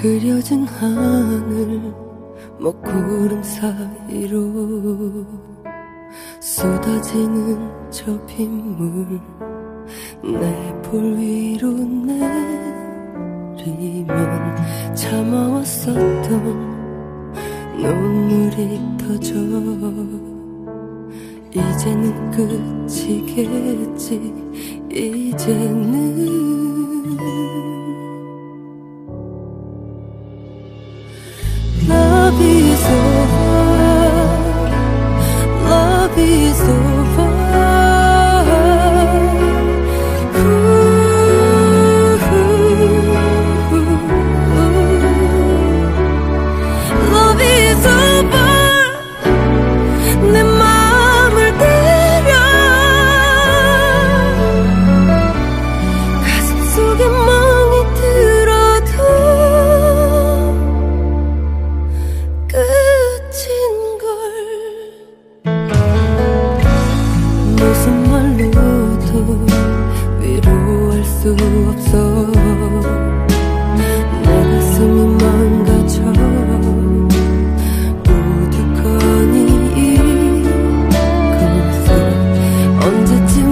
흐려진 하늘 먹구름 사이로 쏟아지는 저 빗물 내 볼 위로 내리면 참아왔었던 눈물이 터져. 이제는 끝이겠지 이제는 wanted to